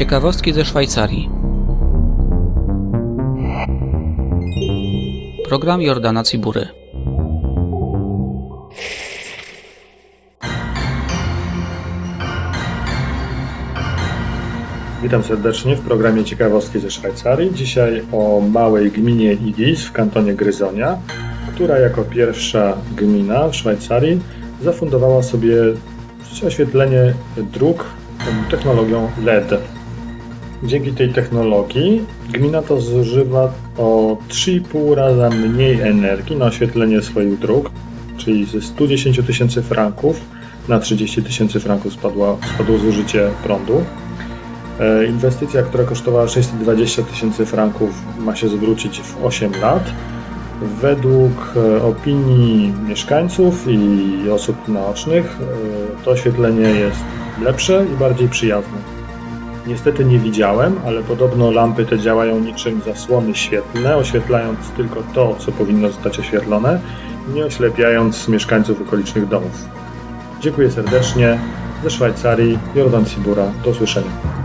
Ciekawostki ze Szwajcarii. Program Jordana Cibury. Witam serdecznie w programie Ciekawostki ze Szwajcarii. Dzisiaj o małej gminie Igis w kantonie Gryzonia, która jako pierwsza gmina w Szwajcarii zafundowała sobie oświetlenie dróg technologią LED. Dzięki tej technologii gmina to zużywa o 3,5 raza mniej energii na oświetlenie swoich dróg, czyli ze 110 tysięcy franków na 30 tysięcy franków spadło, spadło zużycie prądu. E, inwestycja, która kosztowała 620 tysięcy franków, ma się zwrócić w 8 lat. Według e, opinii mieszkańców i osób naocznych e, to oświetlenie jest lepsze i bardziej przyjazne. Niestety nie widziałem, ale podobno lampy te działają niczym zasłony świetlne, oświetlając tylko to, co powinno zostać oświetlone, nie oślepiając mieszkańców okolicznych domów. Dziękuję serdecznie. Ze Szwajcarii, Jordan Cibura. Do usłyszenia.